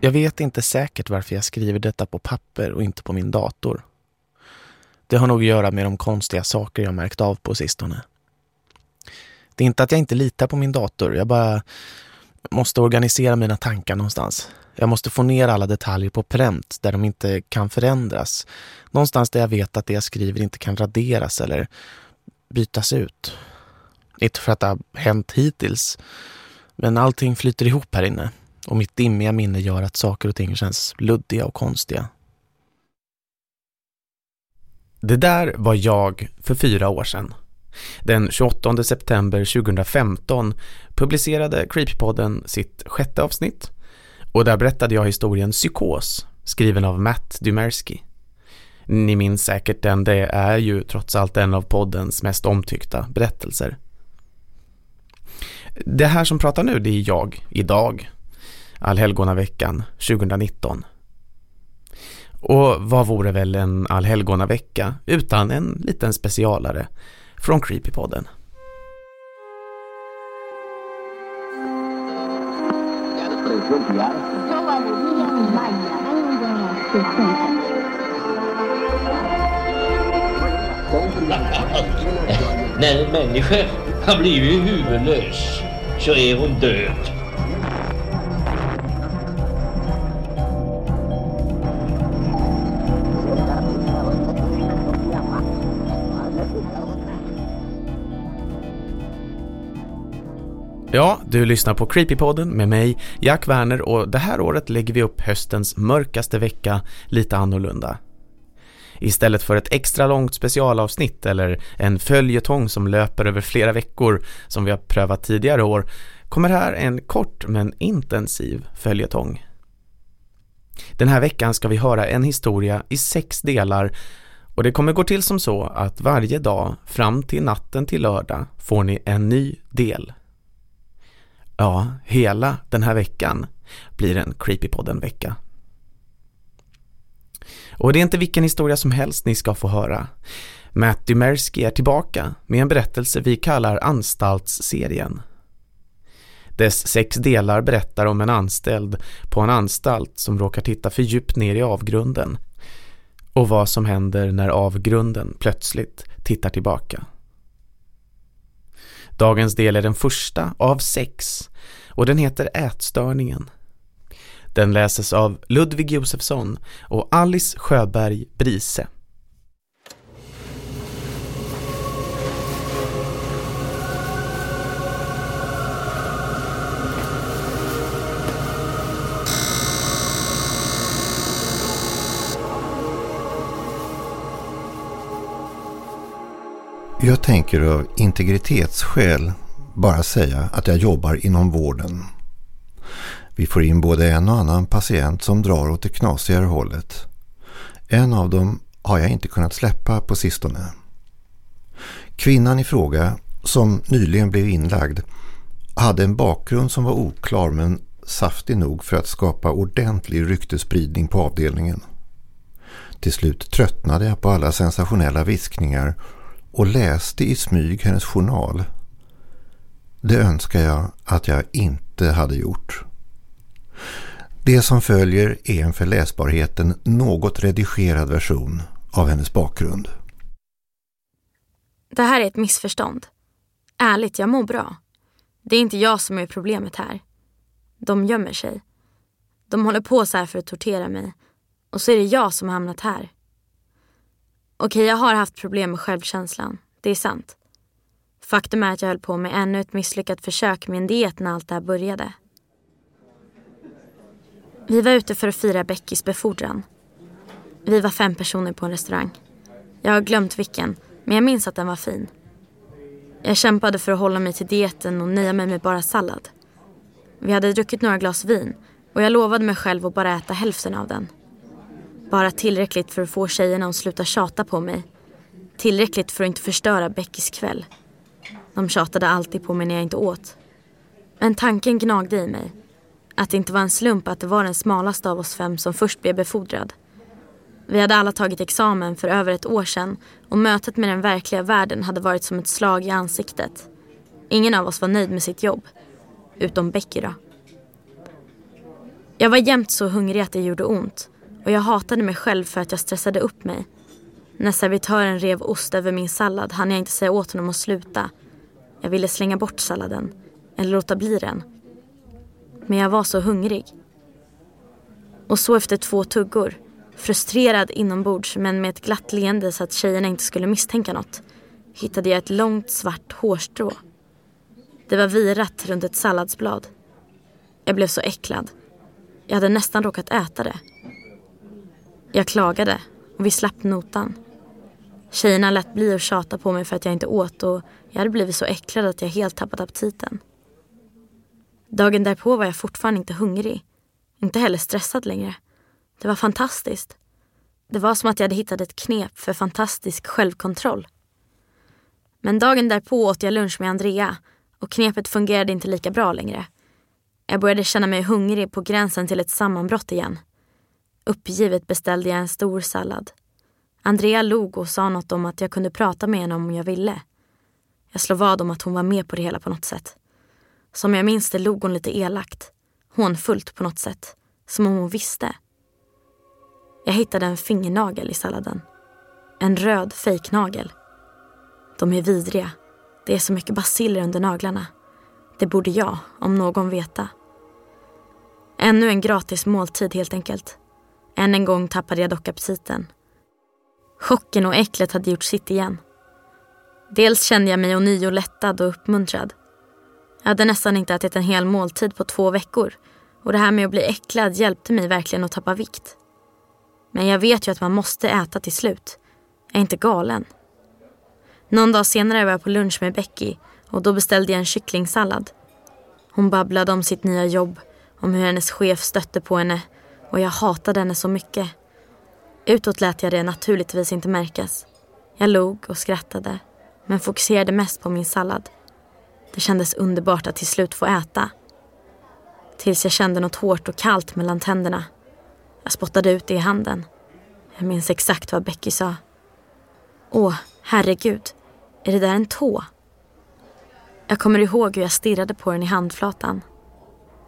Jag vet inte säkert varför jag skriver detta på papper och inte på min dator. Det har nog att göra med de konstiga saker jag märkt av på sistone. Det är inte att jag inte litar på min dator, jag bara måste organisera mina tankar någonstans. Jag måste få ner alla detaljer på pränt där de inte kan förändras. Någonstans där jag vet att det jag skriver inte kan raderas eller bytas ut. Inte för att det har hänt hittills, men allting flyter ihop här inne och mitt dimmiga minne gör att saker och ting känns luddiga och konstiga. Det där var jag för fyra år sedan. Den 28 september 2015 publicerade Creepypodden sitt sjätte avsnitt och där berättade jag historien Psykos, skriven av Matt Dumersky. Ni minns säkert den, det är ju trots allt en av poddens mest omtyckta berättelser. Det här som pratar nu, det är jag, idag. Allhelgonaveckan 2019. Och vad vore väl en allhelgonavecka utan en liten specialare från Creepypodden. När en människa har blivit huvudlös så är hon död. Du lyssnar på Creepypodden med mig, Jack Werner och det här året lägger vi upp höstens mörkaste vecka lite annorlunda. Istället för ett extra långt specialavsnitt eller en följetong som löper över flera veckor som vi har prövat tidigare år kommer här en kort men intensiv följetong. Den här veckan ska vi höra en historia i sex delar och det kommer gå till som så att varje dag fram till natten till lördag får ni en ny del. Ja, hela den här veckan blir en Creepypodden-vecka. Och det är inte vilken historia som helst ni ska få höra. Matt Dymersky är tillbaka med en berättelse vi kallar Anstaltsserien. Dess sex delar berättar om en anställd på en anstalt som råkar titta för djupt ner i avgrunden och vad som händer när avgrunden plötsligt tittar tillbaka. Dagens del är den första av sex och den heter Ätstörningen. Den läses av Ludvig Josefsson och Alice Sjöberg Brise. Jag tänker av integritetsskäl bara säga att jag jobbar inom vården. Vi får in både en och annan patient som drar åt det knasigare hållet. En av dem har jag inte kunnat släppa på sistone. Kvinnan i fråga, som nyligen blev inlagd, hade en bakgrund som var oklar men saftig nog för att skapa ordentlig ryktespridning på avdelningen. Till slut tröttnade jag på alla sensationella viskningar och läste i smyg hennes journal. Det önskar jag att jag inte hade gjort. Det som följer är en för läsbarheten något redigerad version av hennes bakgrund. Det här är ett missförstånd. Ärligt, jag mår bra. Det är inte jag som är problemet här. De gömmer sig. De håller på så här för att tortera mig. Och så är det jag som har hamnat här. Okej, jag har haft problem med självkänslan. Det är sant. Faktum är att jag höll på med ännu ett misslyckat försök med en diet när allt det här började. Vi var ute för att fira Beckys befordran. Vi var fem personer på en restaurang. Jag har glömt vilken, men jag minns att den var fin. Jag kämpade för att hålla mig till dieten och nöja mig med bara sallad. Vi hade druckit några glas vin och jag lovade mig själv att bara äta hälften av den. Bara tillräckligt för att få tjejerna att sluta tjata på mig. Tillräckligt för att inte förstöra Beckys kväll. De tjatade alltid på mig när jag inte åt. Men tanken gnagde i mig. Att det inte var en slump att det var den smalaste av oss fem som först blev befordrad. Vi hade alla tagit examen för över ett år sedan och mötet med den verkliga världen hade varit som ett slag i ansiktet. Ingen av oss var nöjd med sitt jobb. Utom Becky då. Jag var jämt så hungrig att det gjorde ont och jag hatade mig själv för att jag stressade upp mig. När servitören rev ost över min sallad hann jag inte säga åt honom att sluta. Jag ville slänga bort salladen, eller låta bli den. Men jag var så hungrig. Och så efter två tuggor, frustrerad inombords men med ett glatt leende så att tjejerna inte skulle misstänka något, hittade jag ett långt svart hårstrå. Det var virat runt ett salladsblad. Jag blev så äcklad. Jag hade nästan råkat äta det. Jag klagade och vi slapp notan. Tjejerna lät bli att tjata på mig för att jag inte åt och jag hade blivit så äcklad att jag helt tappat aptiten. Dagen därpå var jag fortfarande inte hungrig. Inte heller stressad längre. Det var fantastiskt. Det var som att jag hade hittat ett knep för fantastisk självkontroll. Men dagen därpå åt jag lunch med Andrea och knepet fungerade inte lika bra längre. Jag började känna mig hungrig på gränsen till ett sammanbrott igen. Uppgivet beställde jag en stor sallad. Andrea log och sa något om att jag kunde prata med henne om jag ville. Jag slår vad om att hon var med på det hela på något sätt. Som jag minns det log hon lite elakt. Hånfullt på något sätt. Som om hon visste. Jag hittade en fingernagel i salladen. En röd fejknagel. De är vidriga. Det är så mycket basiller under naglarna. Det borde jag, om någon, veta. Ännu en gratis måltid helt enkelt. Än en gång tappade jag dock aptiten. Chocken och äcklet hade gjort sitt igen. Dels kände jag mig ånyo lättad och uppmuntrad. Jag hade nästan inte ätit en hel måltid på två veckor och det här med att bli äcklad hjälpte mig verkligen att tappa vikt. Men jag vet ju att man måste äta till slut. Jag är inte galen. Någon dag senare var jag på lunch med Becky och då beställde jag en kycklingsallad. Hon babblade om sitt nya jobb, om hur hennes chef stötte på henne och jag hatade henne så mycket. Utåt lät jag det naturligtvis inte märkas. Jag log och skrattade, men fokuserade mest på min sallad. Det kändes underbart att till slut få äta. Tills jag kände något hårt och kallt mellan tänderna. Jag spottade ut det i handen. Jag minns exakt vad Becky sa. Åh, herregud. Är det där en tå? Jag kommer ihåg hur jag stirrade på den i handflatan.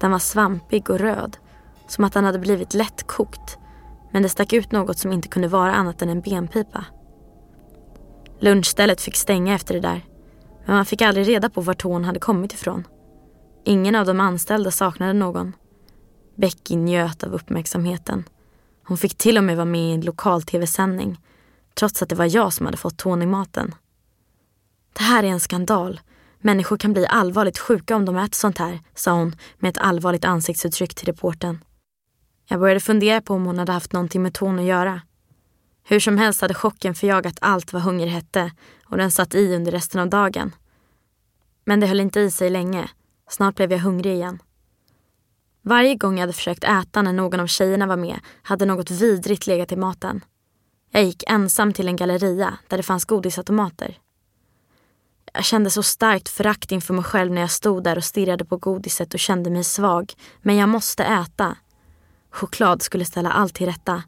Den var svampig och röd. Som att den hade blivit lättkokt. Men det stack ut något som inte kunde vara annat än en benpipa. Lunchstället fick stänga efter det där. Men man fick aldrig reda på var tån hade kommit ifrån. Ingen av de anställda saknade någon. Becky njöt av uppmärksamheten. Hon fick till och med vara med i en lokal tv-sändning. Trots att det var jag som hade fått tån i maten. Det här är en skandal. Människor kan bli allvarligt sjuka om de äter sånt här, sa hon med ett allvarligt ansiktsuttryck till reporten. Jag började fundera på om hon hade haft någonting med Ton att göra. Hur som helst hade chocken förjagat allt vad hunger hette och den satt i under resten av dagen. Men det höll inte i sig länge. Snart blev jag hungrig igen. Varje gång jag hade försökt äta när någon av tjejerna var med hade något vidrigt legat i maten. Jag gick ensam till en galleria där det fanns godisautomater. Jag kände så starkt förakt inför mig själv när jag stod där och stirrade på godiset och kände mig svag. Men jag måste äta. Choklad skulle ställa allt till rätta.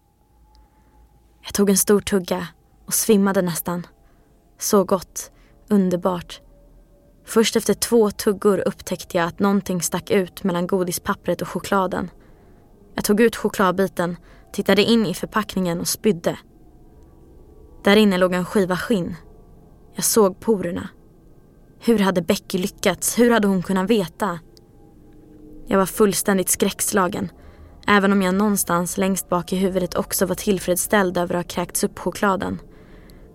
Jag tog en stor tugga och svimmade nästan. Så gott. Underbart. Först efter två tuggor upptäckte jag att någonting stack ut mellan godispappret och chokladen. Jag tog ut chokladbiten, tittade in i förpackningen och spydde. Där inne låg en skiva skinn. Jag såg porerna. Hur hade Becky lyckats? Hur hade hon kunnat veta? Jag var fullständigt skräckslagen. Även om jag någonstans längst bak i huvudet också var tillfredsställd över att ha kräkts upp chokladen.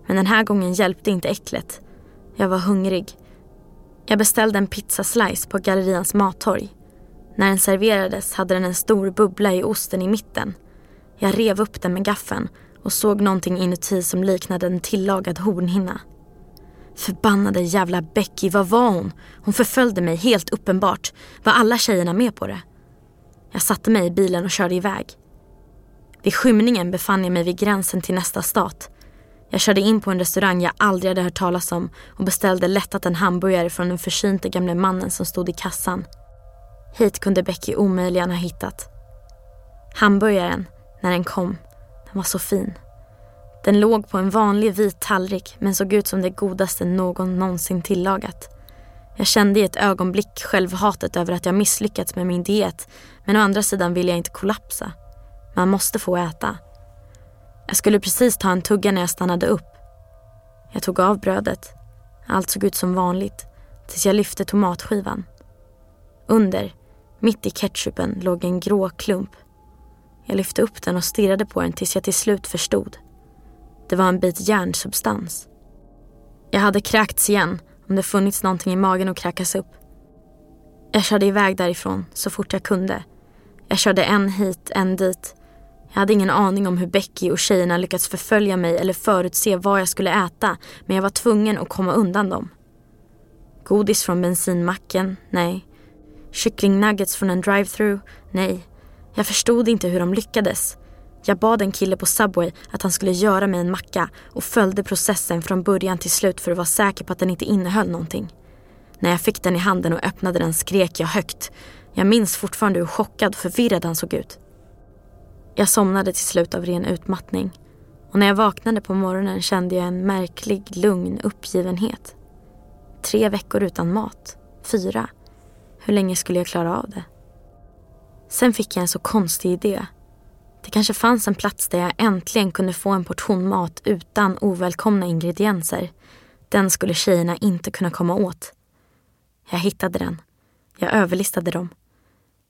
Men den här gången hjälpte inte äcklet. Jag var hungrig. Jag beställde en pizzaslice på gallerians mattorg. När den serverades hade den en stor bubbla i osten i mitten. Jag rev upp den med gaffeln och såg någonting inuti som liknade en tillagad hornhinna. Förbannade jävla Becky, vad var hon? Hon förföljde mig helt uppenbart. Var alla tjejerna med på det? Jag satte mig i bilen och körde iväg. Vid skymningen befann jag mig vid gränsen till nästa stat. Jag körde in på en restaurang jag aldrig hade hört talas om och beställde lättat en hamburgare från den försynte gamle mannen som stod i kassan. Hit kunde Becky omöjligen ha hittat. Hamburgaren, när den kom, den var så fin. Den låg på en vanlig vit tallrik men såg ut som det godaste någon någonsin tillagat. Jag kände i ett ögonblick självhatet över att jag misslyckats med min diet men å andra sidan vill jag inte kollapsa. Man måste få äta. Jag skulle precis ta en tugga när jag stannade upp. Jag tog av brödet. Allt såg ut som vanligt tills jag lyfte tomatskivan. Under, mitt i ketchupen, låg en grå klump. Jag lyfte upp den och stirrade på den tills jag till slut förstod. Det var en bit järnsubstans. Jag hade kräkts igen om det funnits någonting i magen att kräkas upp. Jag körde iväg därifrån så fort jag kunde. Jag körde en hit, en dit. Jag hade ingen aning om hur Becky och tjejerna lyckats förfölja mig eller förutse vad jag skulle äta men jag var tvungen att komma undan dem. Godis från bensinmacken? Nej. Kycklingnuggets från en drive-through? Nej. Jag förstod inte hur de lyckades. Jag bad en kille på Subway att han skulle göra mig en macka och följde processen från början till slut för att vara säker på att den inte innehöll någonting. När jag fick den i handen och öppnade den skrek jag högt. Jag minns fortfarande hur chockad och förvirrad han såg ut. Jag somnade till slut av ren utmattning och när jag vaknade på morgonen kände jag en märklig, lugn uppgivenhet. Tre veckor utan mat. Fyra. Hur länge skulle jag klara av det? Sen fick jag en så konstig idé. Det kanske fanns en plats där jag äntligen kunde få en portion mat utan ovälkomna ingredienser. Den skulle tjejerna inte kunna komma åt. Jag hittade den. Jag överlistade dem.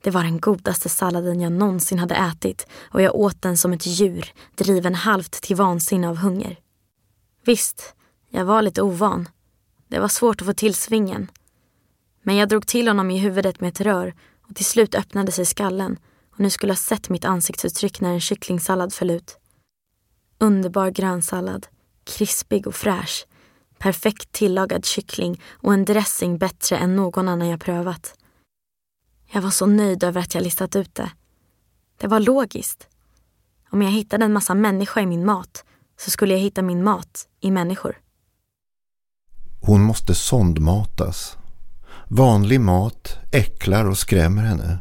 Det var den godaste salladen jag någonsin hade ätit och jag åt den som ett djur, driven halvt till vansinne av hunger. Visst, jag var lite ovan. Det var svårt att få till svingen. Men jag drog till honom i huvudet med ett rör och till slut öppnade sig skallen och nu skulle ha sett mitt ansiktsuttryck när en kycklingsallad föll ut. Underbar grönsallad, krispig och fräsch. Perfekt tillagad kyckling och en dressing bättre än någon annan jag prövat. Jag var så nöjd över att jag listat ut det. Det var logiskt. Om jag hittade en massa människa i min mat så skulle jag hitta min mat i människor. Hon måste sondmatas. Vanlig mat äcklar och skrämmer henne.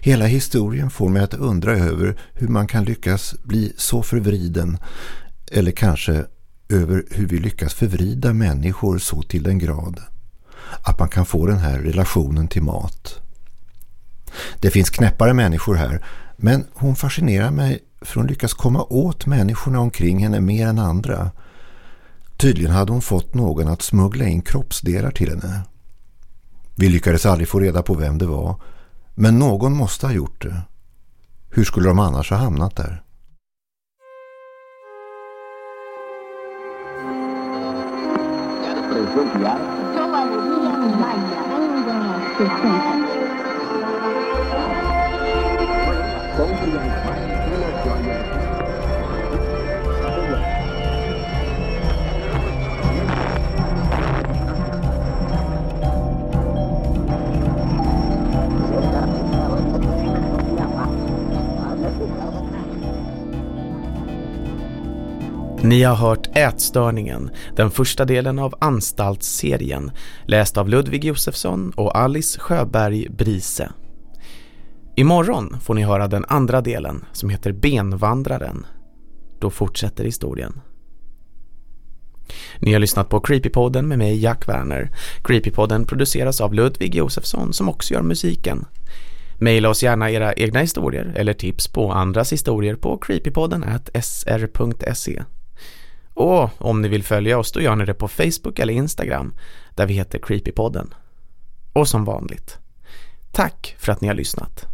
Hela historien får mig att undra över hur man kan lyckas bli så förvriden eller kanske över hur vi lyckas förvrida människor så till den grad att man kan få den här relationen till mat. Det finns knäppare människor här men hon fascinerar mig för hon lyckas komma åt människorna omkring henne mer än andra. Tydligen hade hon fått någon att smuggla in kroppsdelar till henne. Vi lyckades aldrig få reda på vem det var men någon måste ha gjort det. Hur skulle de annars ha hamnat där? Yo Ni har hört Ätstörningen, den första delen av Anstaltsserien, läst av Ludvig Josefsson och Alice Sjöberg Brise. Imorgon får ni höra den andra delen som heter Benvandraren. Då fortsätter historien. Ni har lyssnat på Creepypodden med mig Jack Werner. Creepypodden produceras av Ludvig Josefsson som också gör musiken. Maila oss gärna era egna historier eller tips på andras historier på creepypodden sr.se. Och om ni vill följa oss då gör ni det på Facebook eller Instagram där vi heter Creepypodden. Och som vanligt, tack för att ni har lyssnat.